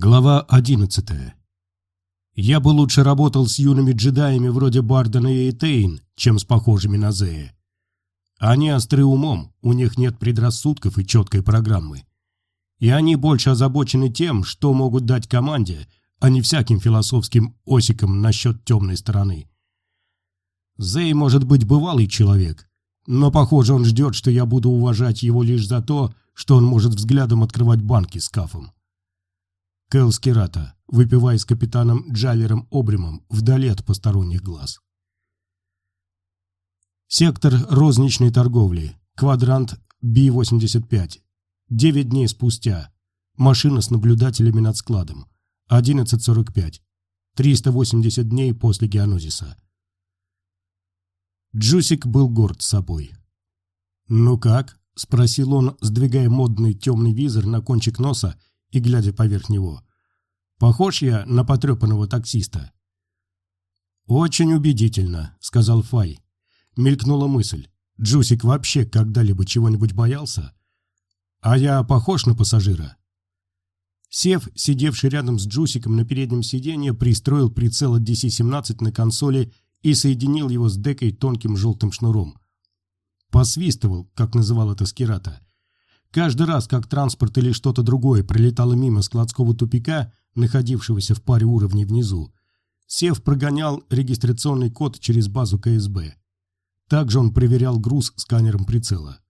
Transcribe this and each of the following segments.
Глава 11. Я бы лучше работал с юными джедаями вроде Бардена и Эйтейн, чем с похожими на Зея. Они остры умом, у них нет предрассудков и четкой программы. И они больше озабочены тем, что могут дать команде, а не всяким философским осиком насчет темной стороны. Зей может быть бывалый человек, но, похоже, он ждет, что я буду уважать его лишь за то, что он может взглядом открывать банки с кафом. Кэл Скирата, выпивая с капитаном Джавером Обримом вдали от посторонних глаз. Сектор розничной торговли. Квадрант Би-85. Девять дней спустя. Машина с наблюдателями над складом. 11.45. 380 дней после геонозиса. Джусик был горд собой. «Ну как?» — спросил он, сдвигая модный темный визор на кончик носа и глядя поверх него. «Похож я на потрепанного таксиста?» «Очень убедительно», — сказал Фай. Мелькнула мысль. Джусик вообще когда-либо чего-нибудь боялся? «А я похож на пассажира?» Сев, сидевший рядом с Джусиком на переднем сиденье, пристроил прицел от DC-17 на консоли и соединил его с декой тонким желтым шнуром. Посвистывал, как называл это Скирата. Каждый раз, как транспорт или что-то другое пролетало мимо складского тупика, находившегося в паре уровней внизу, Сев прогонял регистрационный код через базу КСБ. Также он проверял груз сканером прицела.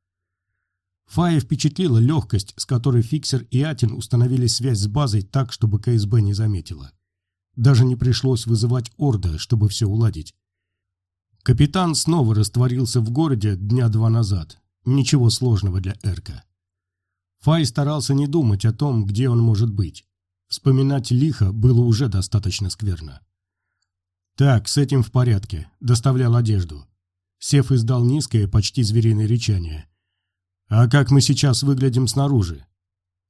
Фая впечатлила легкость, с которой Фиксер и Атин установили связь с базой так, чтобы КСБ не заметила. Даже не пришлось вызывать Орда, чтобы все уладить. Капитан снова растворился в городе дня два назад. Ничего сложного для Эрка. Фай старался не думать о том, где он может быть. Вспоминать лихо было уже достаточно скверно. «Так, с этим в порядке. Доставлял одежду». Сев издал низкое, почти звериное речание. «А как мы сейчас выглядим снаружи?»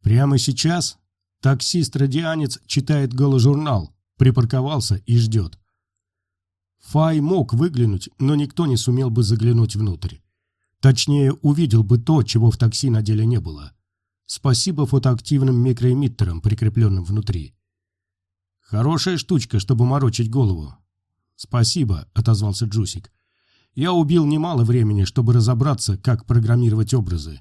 «Прямо сейчас?» Таксист-радианец читает голожурнал, припарковался и ждет. Фай мог выглянуть, но никто не сумел бы заглянуть внутрь. Точнее, увидел бы то, чего в такси на деле не было. Спасибо фотоактивным микроэмиттерам, прикрепленным внутри. Хорошая штучка, чтобы морочить голову. Спасибо, отозвался Джусик. Я убил немало времени, чтобы разобраться, как программировать образы.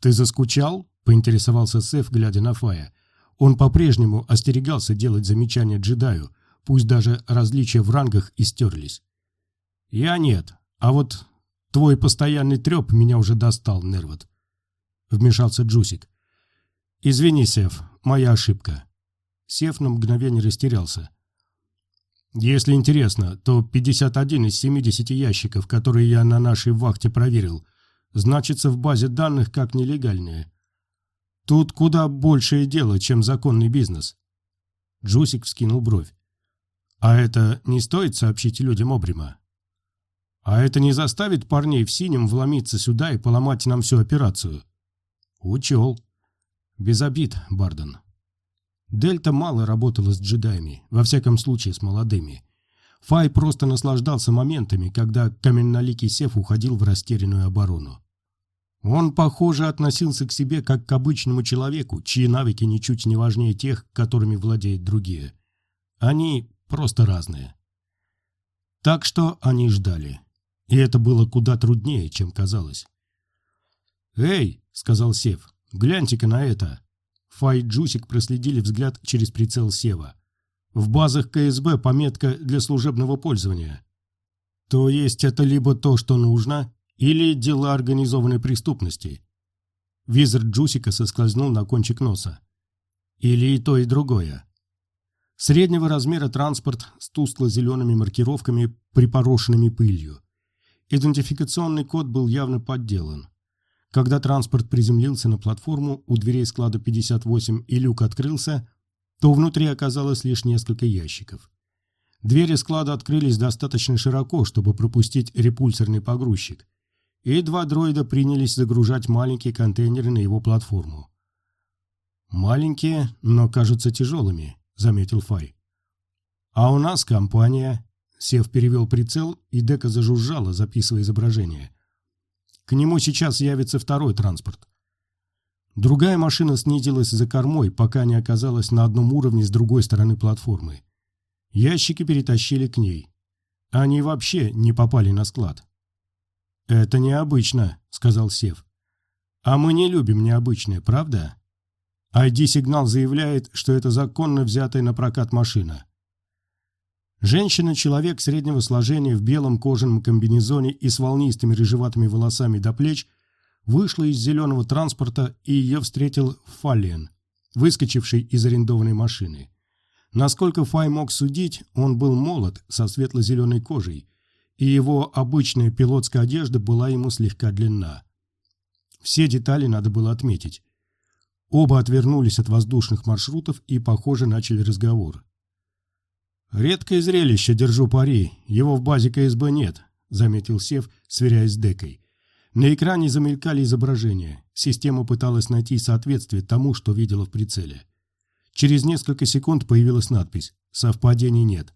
Ты заскучал? поинтересовался Сеф, глядя на Фая. Он по-прежнему остерегался делать замечания джедаю, пусть даже различия в рангах истерлись. Я нет, а вот твой постоянный треп меня уже достал, Нервот вмешался Джусик. «Извини, Сев, моя ошибка». Сев на мгновение растерялся. «Если интересно, то 51 из 70 ящиков, которые я на нашей вахте проверил, значится в базе данных как нелегальные. Тут куда большее дело, чем законный бизнес». Джусик вскинул бровь. «А это не стоит сообщить людям Обрима?» «А это не заставит парней в синем вломиться сюда и поломать нам всю операцию?» Учел. Без обид, Барден. Дельта мало работала с джедаями, во всяком случае с молодыми. Фай просто наслаждался моментами, когда каменноликий Сев уходил в растерянную оборону. Он, похоже, относился к себе как к обычному человеку, чьи навыки ничуть не важнее тех, которыми владеют другие. Они просто разные. Так что они ждали. И это было куда труднее, чем казалось. «Эй!» — сказал Сев. «Гляньте-ка на это!» Фай и Джусик проследили взгляд через прицел Сева. «В базах КСБ пометка для служебного пользования. То есть это либо то, что нужно, или дела организованной преступности?» Визор Джусика соскользнул на кончик носа. «Или и то, и другое». Среднего размера транспорт с тускло-зелеными маркировками, припорошенными пылью. Идентификационный код был явно подделан. Когда транспорт приземлился на платформу у дверей склада 58 и люк открылся, то внутри оказалось лишь несколько ящиков. Двери склада открылись достаточно широко, чтобы пропустить репульсорный погрузчик, и два дроида принялись загружать маленькие контейнеры на его платформу. «Маленькие, но кажутся тяжелыми», — заметил Фай. «А у нас компания...» Сев перевел прицел, и дека зажужжала, записывая изображение — к нему сейчас явится второй транспорт. Другая машина снизилась за кормой, пока не оказалась на одном уровне с другой стороны платформы. Ящики перетащили к ней. Они вообще не попали на склад. «Это необычно», — сказал Сев. «А мы не любим необычное, правда?» ID-сигнал заявляет, что это законно взятая на прокат машина. Женщина-человек среднего сложения в белом кожаном комбинезоне и с волнистыми рыжеватыми волосами до плеч вышла из зеленого транспорта и ее встретил Фаллиен, выскочивший из арендованной машины. Насколько Фай мог судить, он был молод, со светло-зеленой кожей, и его обычная пилотская одежда была ему слегка длинна. Все детали надо было отметить. Оба отвернулись от воздушных маршрутов и, похоже, начали разговор. «Редкое зрелище, держу пари. Его в базе КСБ нет», — заметил Сев, сверяясь с Декой. На экране замелькали изображения. Система пыталась найти соответствие тому, что видела в прицеле. Через несколько секунд появилась надпись «Совпадений нет».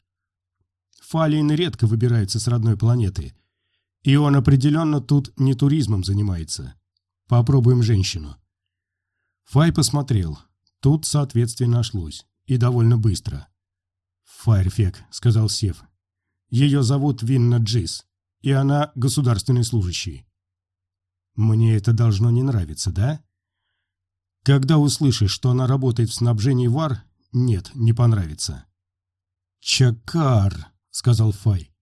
Фалиин редко выбирается с родной планеты. И он определенно тут не туризмом занимается. Попробуем женщину. Фай посмотрел. Тут соответствие нашлось. И довольно быстро. «Файрфек», — сказал Сев. «Ее зовут Винна Джис, и она государственный служащий». «Мне это должно не нравиться, да?» Когда услышишь, что она работает в снабжении ВАР, нет, не понравится. «Чакар», — сказал Фай.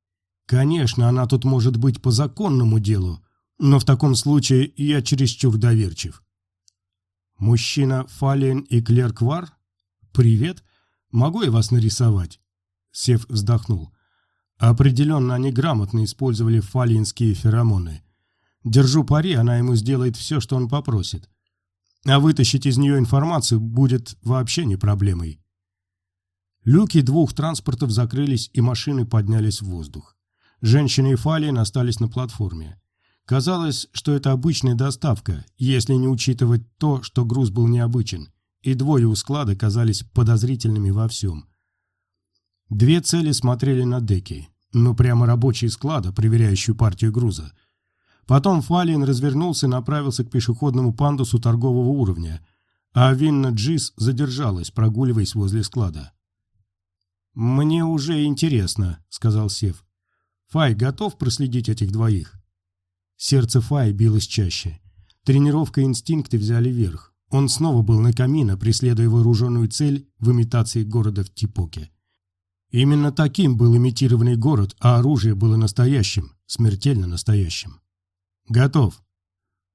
«Конечно, она тут может быть по законному делу, но в таком случае я чересчур доверчив». «Мужчина Фалиен и клерк ВАР? Привет. Могу я вас нарисовать?» Сев вздохнул. Определенно они грамотно использовали фалиенские феромоны. Держу пари, она ему сделает все, что он попросит. А вытащить из нее информацию будет вообще не проблемой. Люки двух транспортов закрылись, и машины поднялись в воздух. Женщина и Фалиен остались на платформе. Казалось, что это обычная доставка, если не учитывать то, что груз был необычен, и двое у склада казались подозрительными во всем. Две цели смотрели на деки, ну прямо рабочие склада, проверяющие партию груза – Потом Фалин развернулся и направился к пешеходному пандусу торгового уровня, а Винна Джис задержалась, прогуливаясь возле склада. «Мне уже интересно», — сказал Сев. «Фай готов проследить этих двоих?» Сердце Фай билось чаще. Тренировка инстинкты взяли верх. Он снова был на камина, преследуя вооруженную цель в имитации города в Типоке. Именно таким был имитированный город, а оружие было настоящим, смертельно настоящим. «Готов.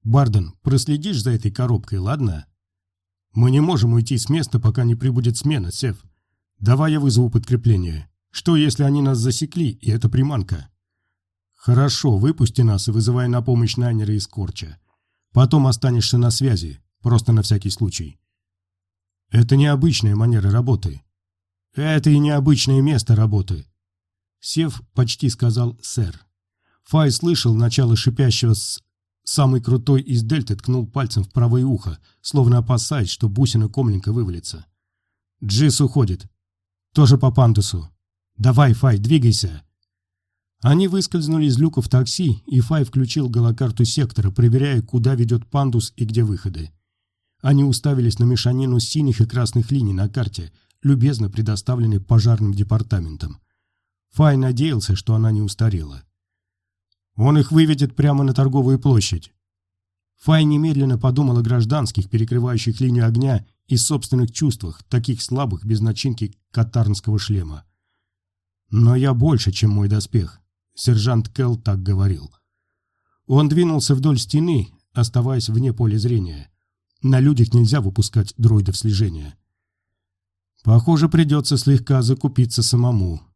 Барден, проследишь за этой коробкой, ладно? Мы не можем уйти с места, пока не прибудет смена, Сев. Давай я вызову подкрепление. Что, если они нас засекли, и это приманка?» «Хорошо, выпусти нас и вызывай на помощь Найнера из Корча. Потом останешься на связи, просто на всякий случай». «Это необычная манера работы». «Это и необычное место работы». Сев почти сказал «сэр». Фай слышал начало шипящего с... Самый крутой из дельты ткнул пальцем в правое ухо, словно опасаясь, что бусина комненько вывалится. Джис уходит. Тоже по пандусу. Давай, Фай, двигайся. Они выскользнули из люка в такси, и Фай включил голокарту сектора, проверяя, куда ведет пандус и где выходы. Они уставились на мешанину синих и красных линий на карте, любезно предоставленной пожарным департаментом. Фай надеялся, что она не устарела. Он их выведет прямо на торговую площадь. Фай немедленно подумал о гражданских, перекрывающих линию огня, и собственных чувствах, таких слабых, без начинки катарнского шлема. «Но я больше, чем мой доспех», — сержант Келл так говорил. Он двинулся вдоль стены, оставаясь вне поля зрения. На людях нельзя выпускать дроидов слежения. Похоже, придется слегка закупиться самому,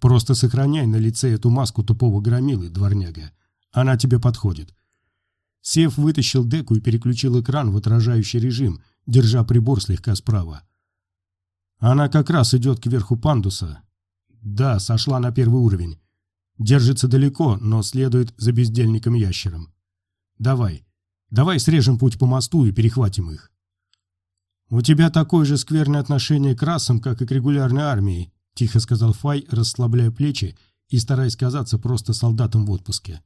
Просто сохраняй на лице эту маску тупого громилы, дворняга. Она тебе подходит. Сев вытащил деку и переключил экран в отражающий режим, держа прибор слегка справа. Она как раз идет к верху пандуса. Да, сошла на первый уровень. Держится далеко, но следует за бездельником-ящером. Давай, давай срежем путь по мосту и перехватим их. У тебя такое же скверное отношение к расам, как и к регулярной армии, — тихо сказал Фай, расслабляя плечи и стараясь казаться просто солдатом в отпуске.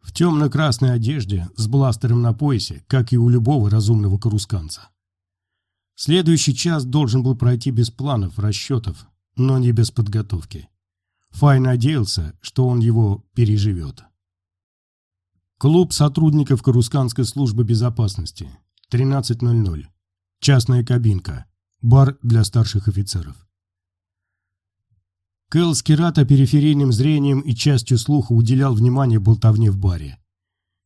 В темно-красной одежде, с бластером на поясе, как и у любого разумного карусканца. Следующий час должен был пройти без планов, расчетов, но не без подготовки. Фай надеялся, что он его переживет. Клуб сотрудников Карусканской службы безопасности. 13.00. Частная кабинка. Бар для старших офицеров. Кэл Скирата периферийным зрением и частью слуха уделял внимание болтовне в баре.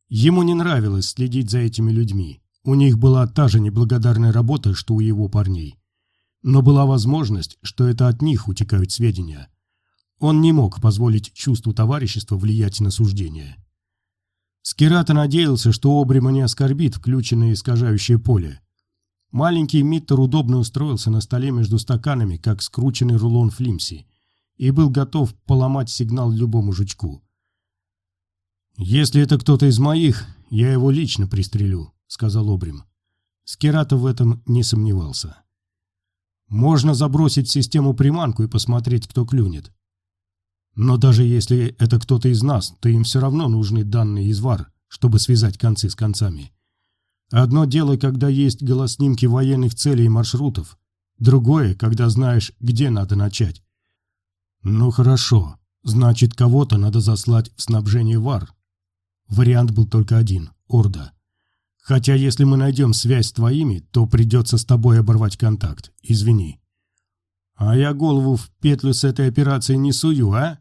Ему не нравилось следить за этими людьми. У них была та же неблагодарная работа, что у его парней. Но была возможность, что это от них утекают сведения. Он не мог позволить чувству товарищества влиять на суждение. Скирата надеялся, что Обрима не оскорбит включенное искажающее поле. Маленький Миттер удобно устроился на столе между стаканами, как скрученный рулон флимси, и был готов поломать сигнал любому жучку. «Если это кто-то из моих, я его лично пристрелю», — сказал Обрим. Скирата в этом не сомневался. «Можно забросить в систему приманку и посмотреть, кто клюнет. Но даже если это кто-то из нас, то им все равно нужны данные из ВАР, чтобы связать концы с концами. Одно дело, когда есть голоснимки военных целей и маршрутов. Другое, когда знаешь, где надо начать. Ну хорошо, значит, кого-то надо заслать в снабжение ВАР. Вариант был только один – Орда. Хотя если мы найдем связь с твоими, то придется с тобой оборвать контакт. Извини. А я голову в петлю с этой операцией не сую, а?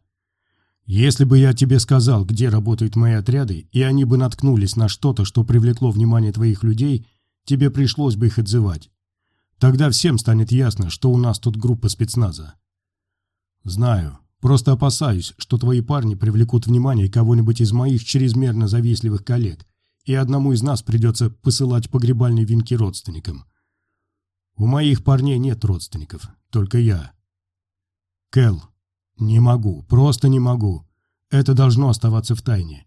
Если бы я тебе сказал, где работают мои отряды, и они бы наткнулись на что-то, что привлекло внимание твоих людей, тебе пришлось бы их отзывать. Тогда всем станет ясно, что у нас тут группа спецназа. Знаю. Просто опасаюсь, что твои парни привлекут внимание кого-нибудь из моих чрезмерно завистливых коллег, и одному из нас придется посылать погребальные венки родственникам. У моих парней нет родственников, только я. Кэл, «Не могу, просто не могу. Это должно оставаться в тайне».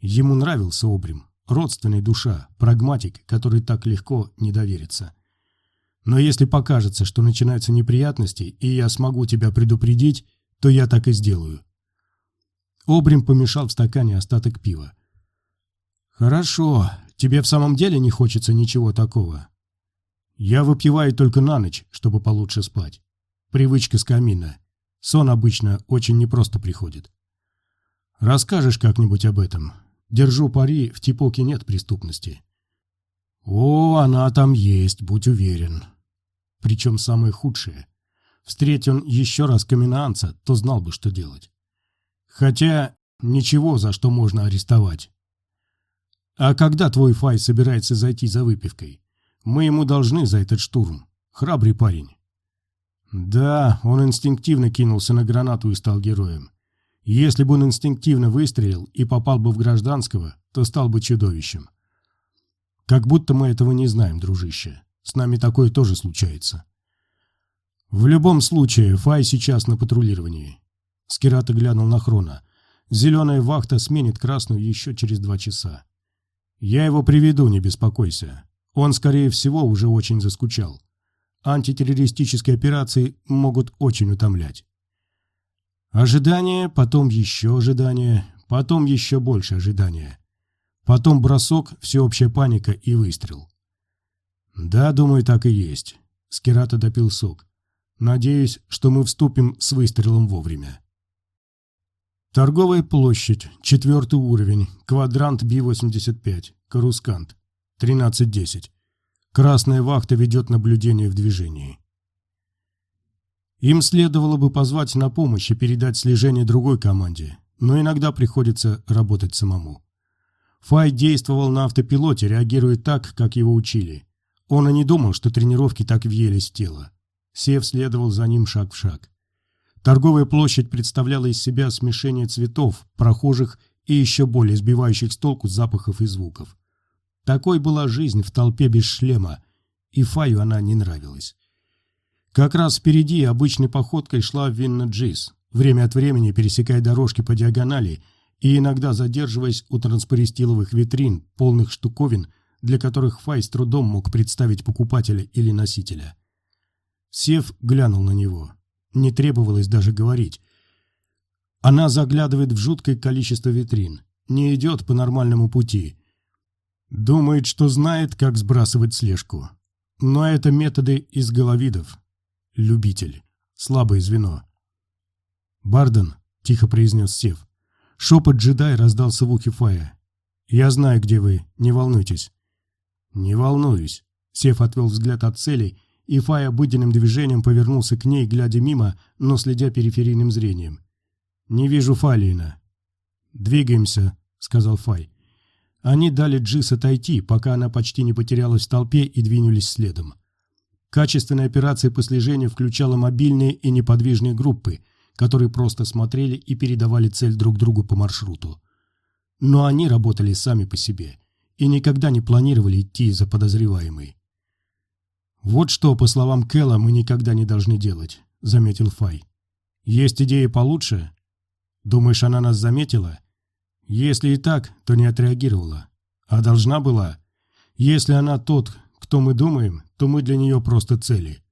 Ему нравился Обрим, родственная душа, прагматик, который так легко не доверится. Но если покажется, что начинаются неприятности, и я смогу тебя предупредить, то я так и сделаю. Обрим помешал в стакане остаток пива. «Хорошо. Тебе в самом деле не хочется ничего такого?» «Я выпиваю только на ночь, чтобы получше спать. Привычка с камина. Сон обычно очень непросто приходит. Расскажешь как-нибудь об этом. Держу пари, в Типоке нет преступности. О, она там есть, будь уверен. Причем самое худшее. Встреть он еще раз каменанца, то знал бы, что делать. Хотя ничего, за что можно арестовать. А когда твой Фай собирается зайти за выпивкой? Мы ему должны за этот штурм. Храбрый парень. Да, он инстинктивно кинулся на гранату и стал героем. Если бы он инстинктивно выстрелил и попал бы в гражданского, то стал бы чудовищем. Как будто мы этого не знаем, дружище. С нами такое тоже случается. В любом случае, Фай сейчас на патрулировании. Скирата глянул на Хрона. Зеленая вахта сменит красную еще через два часа. Я его приведу, не беспокойся. Он, скорее всего, уже очень заскучал антитеррористические операции могут очень утомлять. Ожидание, потом еще ожидание, потом еще больше ожидания. Потом бросок, всеобщая паника и выстрел. Да, думаю, так и есть. Скирата допил сок. Надеюсь, что мы вступим с выстрелом вовремя. Торговая площадь, четвертый уровень, квадрант Би-85, Карускант, 1310. Красная вахта ведет наблюдение в движении. Им следовало бы позвать на помощь и передать слежение другой команде, но иногда приходится работать самому. Фай действовал на автопилоте, реагируя так, как его учили. Он и не думал, что тренировки так въелись в тело. Сев следовал за ним шаг в шаг. Торговая площадь представляла из себя смешение цветов, прохожих и еще более сбивающих с толку запахов и звуков. Такой была жизнь в толпе без шлема, и Фаю она не нравилась. Как раз впереди обычной походкой шла Винна Джис, время от времени пересекая дорожки по диагонали и иногда задерживаясь у транспористиловых витрин, полных штуковин, для которых Фай с трудом мог представить покупателя или носителя. Сев глянул на него. Не требовалось даже говорить. Она заглядывает в жуткое количество витрин. не идет по нормальному пути. Думает, что знает, как сбрасывать слежку. Но это методы из головидов. Любитель. Слабое звено. «Барден», — тихо произнес Сев. Шепот джедай раздался в ухе Фая. «Я знаю, где вы, не волнуйтесь». «Не волнуюсь». Сев отвел взгляд от целей, и Фай обыденным движением повернулся к ней, глядя мимо, но следя периферийным зрением. «Не вижу Фалиина». «Двигаемся», — сказал Фай. Они дали Джис отойти, пока она почти не потерялась в толпе и двинулись следом. Качественная операция по слежению включала мобильные и неподвижные группы, которые просто смотрели и передавали цель друг другу по маршруту. Но они работали сами по себе и никогда не планировали идти за подозреваемой. «Вот что, по словам Кэлла, мы никогда не должны делать», — заметил Фай. «Есть идеи получше? Думаешь, она нас заметила? Если и так, то не отреагировала. А должна была? Если она тот, кто мы думаем, то мы для нее просто цели».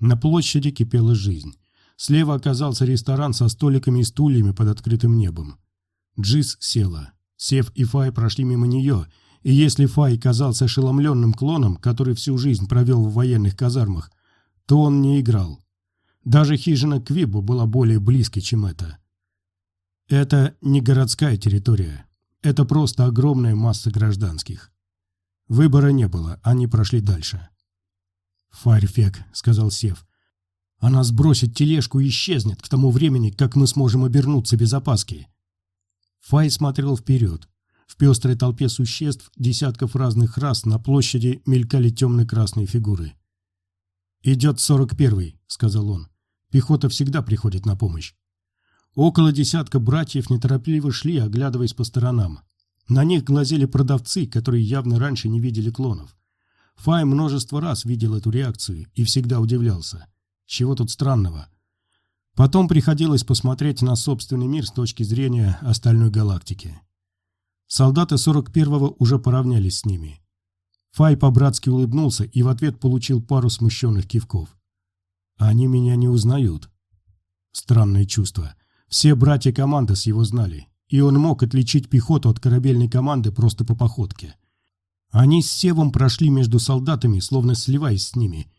На площади кипела жизнь. Слева оказался ресторан со столиками и стульями под открытым небом. Джиз села. Сев и Фай прошли мимо нее, и если Фай казался ошеломленным клоном, который всю жизнь провел в военных казармах, то он не играл. Даже хижина Квибу была более близкой, чем это. Это не городская территория. Это просто огромная масса гражданских. Выбора не было, они прошли дальше. «Фарфек», — сказал Сев. «Она сбросит тележку и исчезнет к тому времени, как мы сможем обернуться без опаски». Фай смотрел вперед. В пестрой толпе существ, десятков разных рас, на площади мелькали темно-красные фигуры. «Идет сорок первый», — сказал он. «Пехота всегда приходит на помощь». Около десятка братьев неторопливо шли, оглядываясь по сторонам. На них глазели продавцы, которые явно раньше не видели клонов. Фай множество раз видел эту реакцию и всегда удивлялся. Чего тут странного? Потом приходилось посмотреть на собственный мир с точки зрения остальной галактики. Солдаты 41-го уже поравнялись с ними. Фай по-братски улыбнулся и в ответ получил пару смущенных кивков. «Они меня не узнают». Странное чувство. Все братья команды с его знали, и он мог отличить пехоту от корабельной команды просто по походке. Они с Севом прошли между солдатами, словно сливаясь с ними,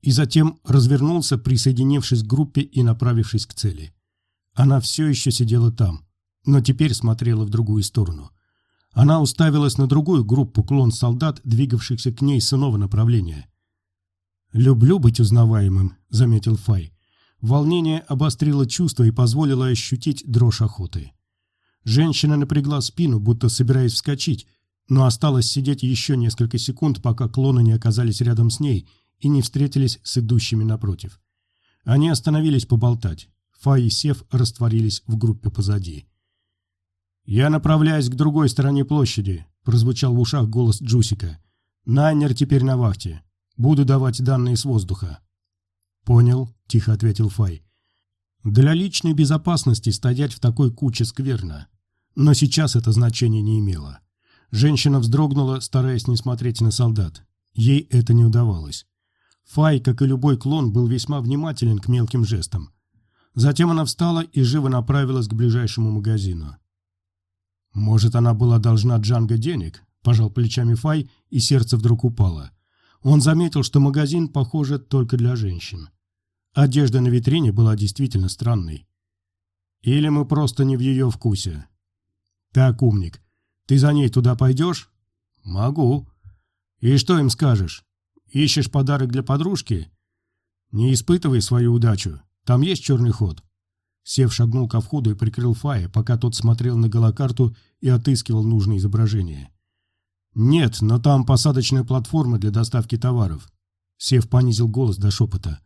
и затем развернулся, присоединившись к группе и направившись к цели. Она все еще сидела там, но теперь смотрела в другую сторону. Она уставилась на другую группу клон-солдат, двигавшихся к ней с иного направления. «Люблю быть узнаваемым», — заметил Фай. Волнение обострило чувство и позволило ощутить дрожь охоты. Женщина напрягла спину, будто собираясь вскочить, но осталось сидеть еще несколько секунд, пока клоны не оказались рядом с ней и не встретились с идущими напротив. Они остановились поболтать. Фа и Сев растворились в группе позади. «Я направляюсь к другой стороне площади», — прозвучал в ушах голос Джусика. «Найнер теперь на вахте. Буду давать данные с воздуха». «Понял», — тихо ответил Фай. «Для личной безопасности стоять в такой куче скверно. Но сейчас это значение не имело». Женщина вздрогнула, стараясь не смотреть на солдат. Ей это не удавалось. Фай, как и любой клон, был весьма внимателен к мелким жестам. Затем она встала и живо направилась к ближайшему магазину. «Может, она была должна Джанго денег?» – пожал плечами Фай, и сердце вдруг упало. Он заметил, что магазин, похоже, только для женщин. Одежда на витрине была действительно странной. «Или мы просто не в ее вкусе?» «Так, умник, ты за ней туда пойдешь?» «Могу». «И что им скажешь?» Ищешь подарок для подружки? Не испытывай свою удачу. Там есть черный ход. Сев шагнул ко входу и прикрыл Фая, пока тот смотрел на голокарту и отыскивал нужное изображение. «Нет, но там посадочная платформа для доставки товаров». Сев понизил голос до шепота.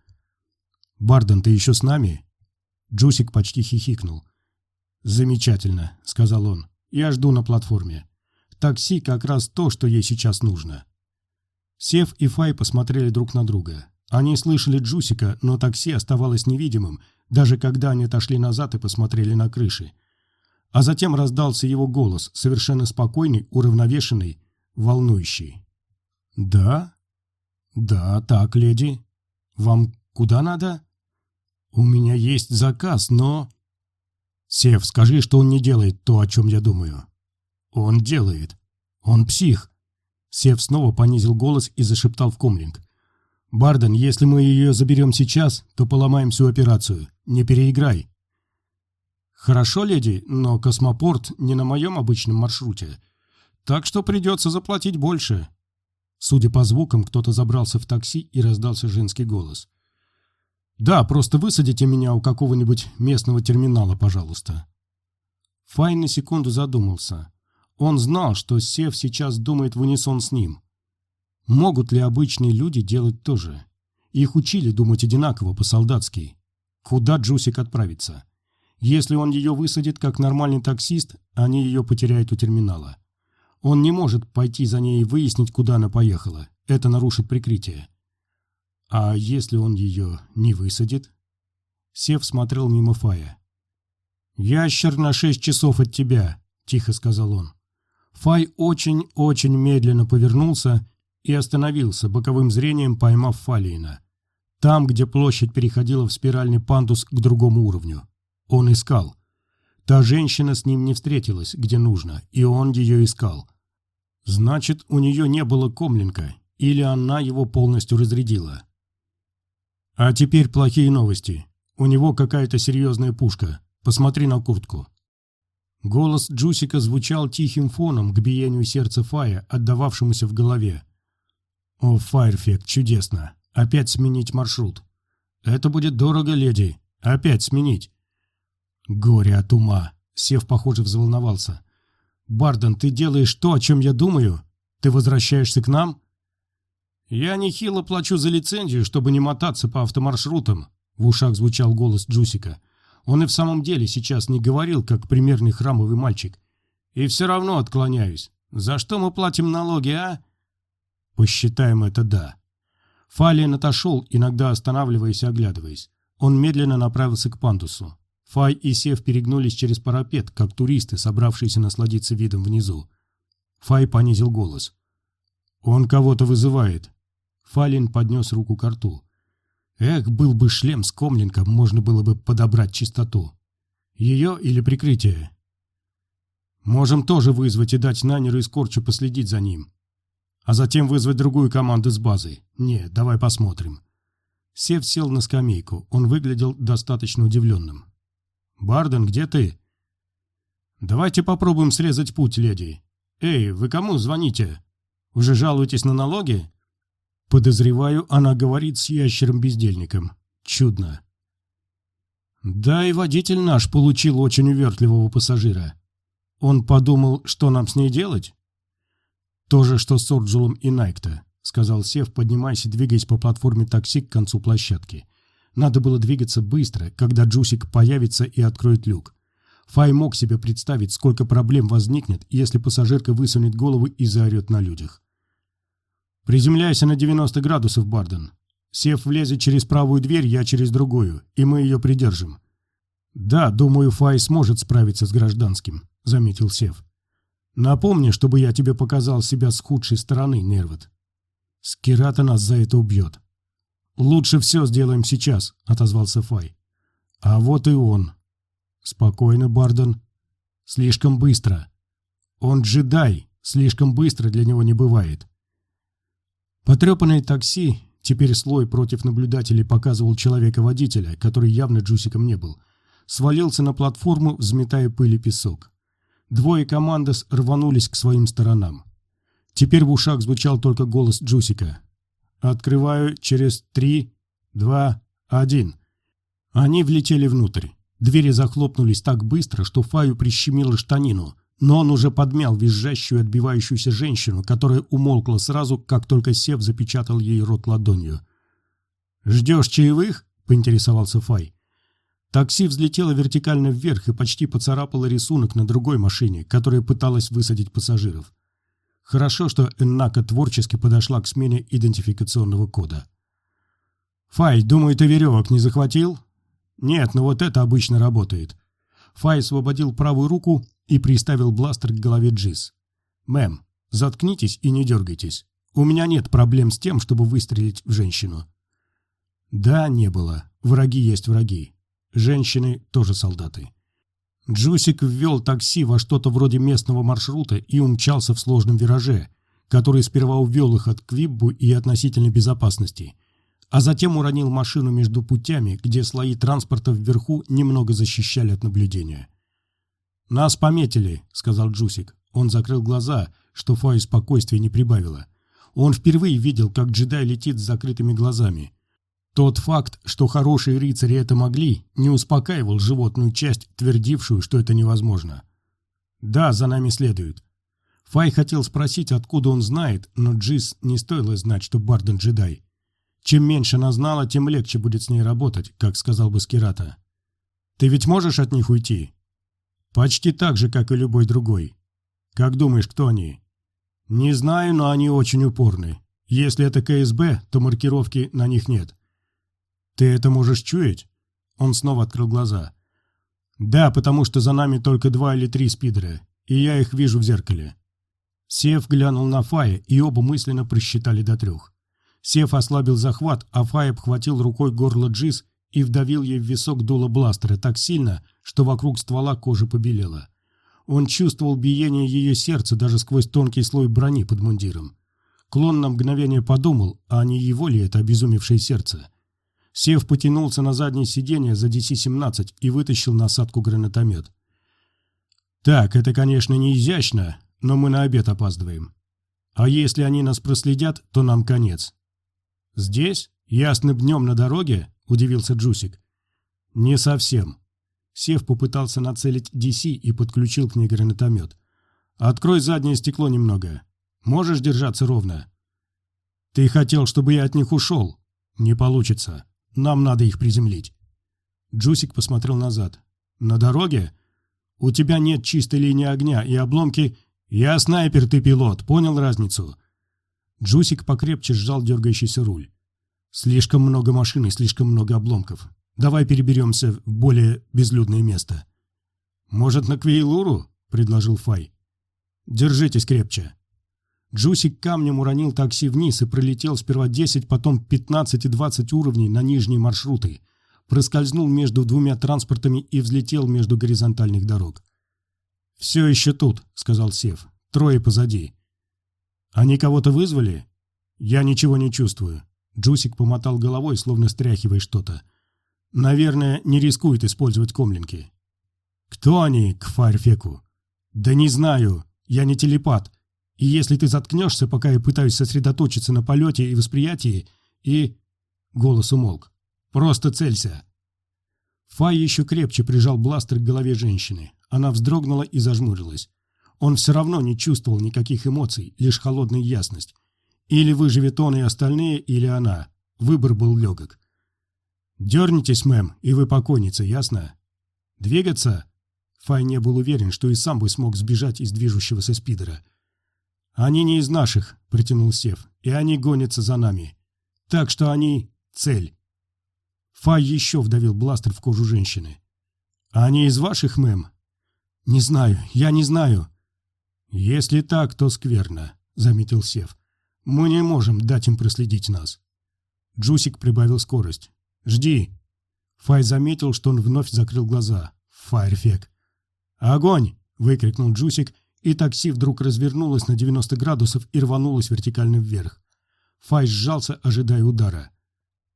«Барден, ты еще с нами?» Джусик почти хихикнул. «Замечательно», — сказал он. «Я жду на платформе. Такси как раз то, что ей сейчас нужно». Сев и Фай посмотрели друг на друга. Они слышали Джусика, но такси оставалось невидимым, даже когда они отошли назад и посмотрели на крыши. А затем раздался его голос, совершенно спокойный, уравновешенный, волнующий. «Да? Да, так, леди. Вам куда надо?» «У меня есть заказ, но...» «Сев, скажи, что он не делает то, о чем я думаю». «Он делает. Он псих». Сев снова понизил голос и зашептал в комлинг. «Барден, если мы ее заберем сейчас, то поломаем всю операцию. Не переиграй». «Хорошо, леди, но космопорт не на моем обычном маршруте, так что придется заплатить больше». Судя по звукам, кто-то забрался в такси и раздался женский голос. «Да, просто высадите меня у какого-нибудь местного терминала, пожалуйста». Файн на секунду задумался. Он знал, что Сев сейчас думает в унисон с ним. Могут ли обычные люди делать то же? Их учили думать одинаково, по-солдатски. Куда Джусик отправится? Если он ее высадит как нормальный таксист, они ее потеряют у терминала. Он не может пойти за ней и выяснить, куда она поехала. Это нарушит прикрытие. А если он ее не высадит? Сев смотрел мимо Фая. «Ящер на шесть часов от тебя», — тихо сказал он. Фай очень-очень медленно повернулся и остановился, боковым зрением поймав Фалиина. Там, где площадь переходила в спиральный пандус к другому уровню. Он искал. Та женщина с ним не встретилась, где нужно, и он ее искал. Значит, у нее не было комлинка, или она его полностью разрядила. А теперь плохие новости. У него какая-то серьезная пушка. Посмотри на куртку. Голос Джусика звучал тихим фоном к биению сердца Фая, отдававшемуся в голове. «О, Файрфект, чудесно! Опять сменить маршрут!» «Это будет дорого, леди! Опять сменить!» Горе от ума. Сев, похоже, взволновался. «Барден, ты делаешь то, о чем я думаю? Ты возвращаешься к нам?» «Я нехило плачу за лицензию, чтобы не мотаться по автомаршрутам», — в ушах звучал голос Джусика. Он и в самом деле сейчас не говорил, как примерный храмовый мальчик. «И все равно отклоняюсь. За что мы платим налоги, а?» «Посчитаем это да». Фалиен отошел, иногда останавливаясь и оглядываясь. Он медленно направился к пандусу. Фай и Сев перегнулись через парапет, как туристы, собравшиеся насладиться видом внизу. Фай понизил голос. «Он кого-то вызывает». Фалин поднес руку к рту. Эх, был бы шлем с комлинком, можно было бы подобрать чистоту. Ее или прикрытие? Можем тоже вызвать и дать Нанеру и Скорчу последить за ним. А затем вызвать другую команду с базы. Не, давай посмотрим. Сев сел на скамейку. Он выглядел достаточно удивленным. «Барден, где ты?» «Давайте попробуем срезать путь, леди. Эй, вы кому звоните? Уже жалуетесь на налоги?» Подозреваю, она говорит с ящером-бездельником. Чудно. Да, и водитель наш получил очень увертливого пассажира. Он подумал, что нам с ней делать? То же, что с Орджулом и Найкта, сказал Сев, поднимаясь и двигаясь по платформе такси к концу площадки. Надо было двигаться быстро, когда Джусик появится и откроет люк. Фай мог себе представить, сколько проблем возникнет, если пассажирка высунет голову и заорет на людях. «Приземляйся на 90 градусов, Барден. Сев влезет через правую дверь, я через другую, и мы ее придержим». «Да, думаю, Фай сможет справиться с гражданским», — заметил Сев. «Напомни, чтобы я тебе показал себя с худшей стороны, Нервот. Скирата нас за это убьет. «Лучше все сделаем сейчас», — отозвался Фай. «А вот и он». «Спокойно, Барден. Слишком быстро. Он джедай, слишком быстро для него не бывает». Потрепанное такси, теперь слой против наблюдателей показывал человека-водителя, который явно Джусиком не был, свалился на платформу, взметая пыль и песок. Двое командос рванулись к своим сторонам. Теперь в ушах звучал только голос Джусика. Открываю через три, два, один. Они влетели внутрь. Двери захлопнулись так быстро, что Фаю прищемило штанину, но он уже подмял визжащую отбивающуюся женщину, которая умолкла сразу, как только Сев запечатал ей рот ладонью. «Ждешь чаевых?» — поинтересовался Фай. Такси взлетело вертикально вверх и почти поцарапало рисунок на другой машине, которая пыталась высадить пассажиров. Хорошо, что Эннака творчески подошла к смене идентификационного кода. «Фай, думаю, ты веревок не захватил?» «Нет, но вот это обычно работает». Фай освободил правую руку и приставил бластер к голове Джиз. «Мэм, заткнитесь и не дергайтесь. У меня нет проблем с тем, чтобы выстрелить в женщину». «Да, не было. Враги есть враги. Женщины тоже солдаты». Джусик ввел такси во что-то вроде местного маршрута и умчался в сложном вираже, который сперва увел их от Квиббу и относительной безопасности, а затем уронил машину между путями, где слои транспорта вверху немного защищали от наблюдения. «Нас пометили», — сказал Джусик. Он закрыл глаза, что Фай спокойствия не прибавило. Он впервые видел, как джедай летит с закрытыми глазами. Тот факт, что хорошие рыцари это могли, не успокаивал животную часть, твердившую, что это невозможно. «Да, за нами следуют». Фай хотел спросить, откуда он знает, но Джис не стоило знать, что Барден джедай. Чем меньше она знала, тем легче будет с ней работать, как сказал бы Скирата. «Ты ведь можешь от них уйти?» «Почти так же, как и любой другой. Как думаешь, кто они?» «Не знаю, но они очень упорны. Если это КСБ, то маркировки на них нет». «Ты это можешь чуять?» Он снова открыл глаза. «Да, потому что за нами только два или три спидера, и я их вижу в зеркале». Сев глянул на Фая, и оба мысленно просчитали до трех. Сев ослабил захват, а Фай обхватил рукой горло Джиз и вдавил ей в висок дуло бластера так сильно, что вокруг ствола кожа побелела. Он чувствовал биение ее сердца даже сквозь тонкий слой брони под мундиром. Клон на мгновение подумал, а не его ли это обезумевшее сердце. Сев потянулся на заднее сиденье за DC-17 и вытащил насадку гранатомет. «Так, это, конечно, не изящно, но мы на обед опаздываем. А если они нас проследят, то нам конец». «Здесь? Ясным днем на дороге?» – удивился Джусик. «Не совсем». Сев попытался нацелить DC и подключил к ней гранатомет. «Открой заднее стекло немного. Можешь держаться ровно?» «Ты хотел, чтобы я от них ушел?» «Не получится. Нам надо их приземлить». Джусик посмотрел назад. «На дороге? У тебя нет чистой линии огня, и обломки... Я снайпер, ты пилот, понял разницу?» Джусик покрепче сжал дергающийся руль. «Слишком много машин и слишком много обломков. Давай переберемся в более безлюдное место». «Может, на Квейлуру?» — предложил Фай. «Держитесь крепче». Джусик камнем уронил такси вниз и пролетел сперва 10, потом 15 и 20 уровней на нижние маршруты, проскользнул между двумя транспортами и взлетел между горизонтальных дорог. «Все еще тут», — сказал Сев. «Трое позади». «Они кого-то вызвали?» «Я ничего не чувствую». Джусик помотал головой, словно стряхивая что-то. «Наверное, не рискует использовать комлинки». «Кто они, к Фарфеку?» «Да не знаю. Я не телепат. И если ты заткнешься, пока я пытаюсь сосредоточиться на полете и восприятии, и...» Голос умолк. «Просто целься!» Фай еще крепче прижал бластер к голове женщины. Она вздрогнула и зажмурилась. Он все равно не чувствовал никаких эмоций, лишь холодная ясность. Или выживет он и остальные, или она. Выбор был легок. «Дернитесь, мэм, и вы покойница, ясно?» «Двигаться?» Фай не был уверен, что и сам бы смог сбежать из движущегося спидера. «Они не из наших», — протянул Сев, — «и они гонятся за нами. Так что они — цель». Фай еще вдавил бластер в кожу женщины. «Они из ваших, мэм?» «Не знаю, я не знаю». «Если так, то скверно», — заметил Сев. «Мы не можем дать им проследить нас». Джусик прибавил скорость. «Жди». Фай заметил, что он вновь закрыл глаза. Фаерфек. «Огонь!» — выкрикнул Джусик и такси вдруг развернулось на 90 градусов и рванулось вертикально вверх. Фай сжался, ожидая удара.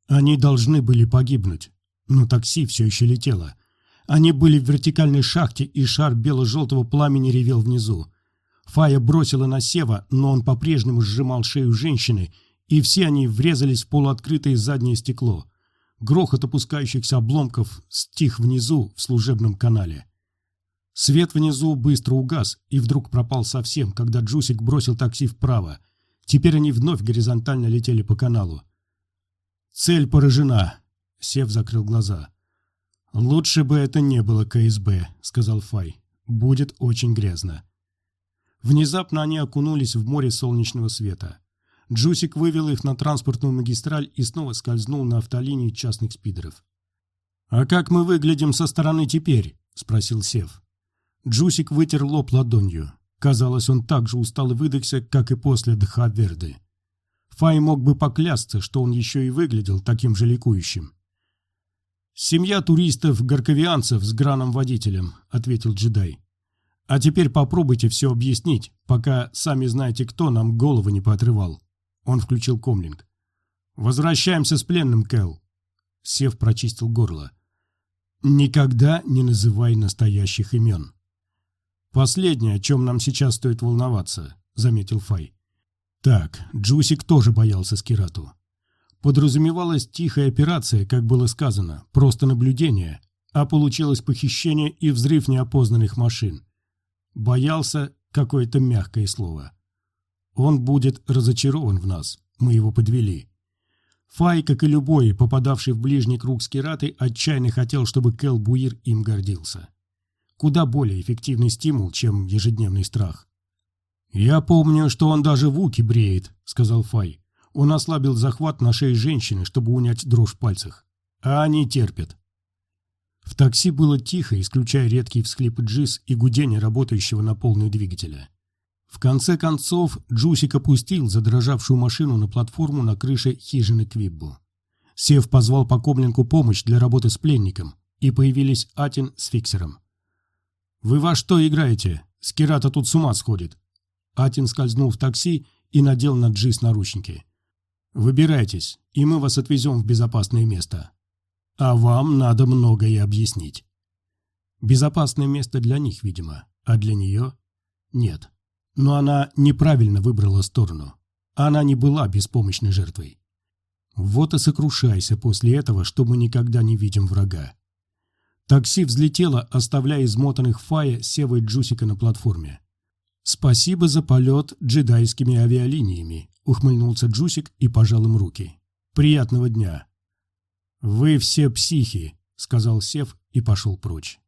Они должны были погибнуть, но такси все еще летело. Они были в вертикальной шахте, и шар бело-желтого пламени ревел внизу. Фая бросила на Сева, но он по-прежнему сжимал шею женщины, и все они врезались в полуоткрытое заднее стекло. Грохот опускающихся обломков стих внизу в служебном канале. Свет внизу быстро угас и вдруг пропал совсем, когда Джусик бросил такси вправо. Теперь они вновь горизонтально летели по каналу. «Цель поражена!» Сев закрыл глаза. «Лучше бы это не было КСБ», — сказал Фай. «Будет очень грязно». Внезапно они окунулись в море солнечного света. Джусик вывел их на транспортную магистраль и снова скользнул на автолинии частных спидеров. «А как мы выглядим со стороны теперь?» — спросил Сев. Джусик вытер лоб ладонью. Казалось, он так же устал и выдохся, как и после Дхаверды. Фай мог бы поклясться, что он еще и выглядел таким же ликующим. «Семья туристов-горковианцев с граном-водителем», — ответил джедай. «А теперь попробуйте все объяснить, пока сами знаете кто нам голову не поотрывал». Он включил комлинг. «Возвращаемся с пленным, Кэл». Сев прочистил горло. «Никогда не называй настоящих имен». «Последнее, о чем нам сейчас стоит волноваться», — заметил Фай. Так, Джусик тоже боялся Скирату. Подразумевалась тихая операция, как было сказано, просто наблюдение, а получилось похищение и взрыв неопознанных машин. Боялся какое-то мягкое слово. Он будет разочарован в нас, мы его подвели. Фай, как и любой, попадавший в ближний круг Скираты, отчаянно хотел, чтобы Кел Буир им гордился. Куда более эффективный стимул, чем ежедневный страх. «Я помню, что он даже вуки бреет», — сказал Фай. Он ослабил захват на шее женщины, чтобы унять дрожь в пальцах. А они терпят. В такси было тихо, исключая редкие всхлипы Джиз и гудение работающего на полную двигателя. В конце концов, Джусик опустил задрожавшую машину на платформу на крыше хижины Квиббу. Сев позвал по Коблинку помощь для работы с пленником, и появились Атин с Фиксером. «Вы во что играете? Скирата тут с ума сходит», Атин скользнул в такси и надел на Джис наручники. «Выбирайтесь, и мы вас отвезем в безопасное место. А вам надо многое объяснить». Безопасное место для них, видимо, а для нее – нет. Но она неправильно выбрала сторону. Она не была беспомощной жертвой. Вот и сокрушайся после этого, что мы никогда не видим врага. Такси взлетело, оставляя измотанных Фая, Сева и Джусика на платформе. «Спасибо за полет джедайскими авиалиниями», — ухмыльнулся Джусик и пожал им руки. «Приятного дня». «Вы все психи», — сказал Сев и пошел прочь.